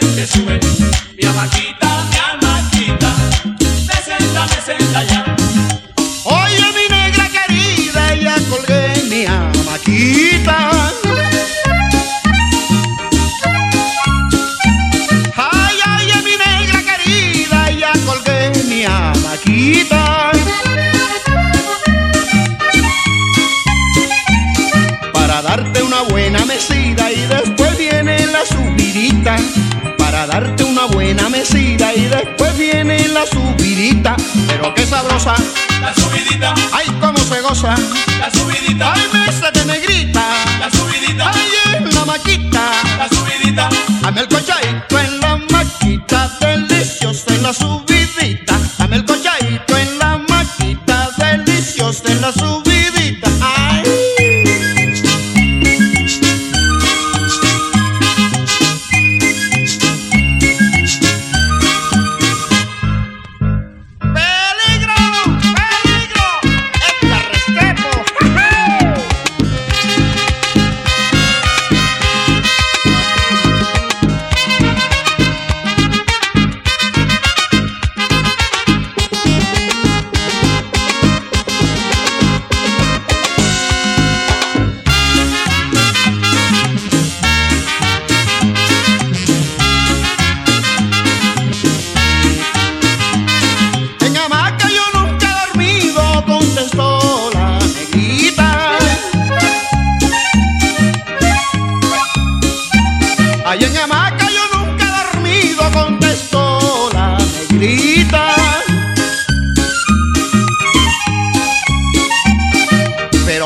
mi amaquita, mi amaquita, me senta, me senta ya. Oye, mi negra querida, ya colgué mi amaquita. Ay, ay, mi negra querida, ya colgué mi amaquita. Buena mesida y después viene la subidita. Para darte una buena mesida y después viene la subidita. Pero qué sabrosa, La subidita, ay cómo se goza. la subidita, Ay, de negrita, la subidita, ay en la maquita. la subidita, Dame el cochadito en la maquita, deliciosa en la subidita. Dame el cochadito en la maquita, deliciosa en la subidita.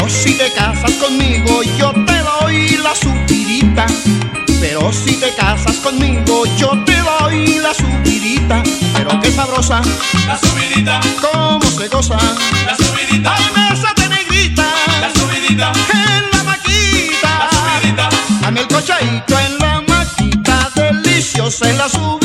Si te casas conmigo, yo te doy la subidita. Pero si te casas conmigo, yo te doy la subidita. Pero qué sabrosa, la subidita, cómo se goza. la subidita, Ay, bésate negrita, la subidita, en la maquita. la subidita. Dame el cochadito en la maquita, deliciosa en la subida.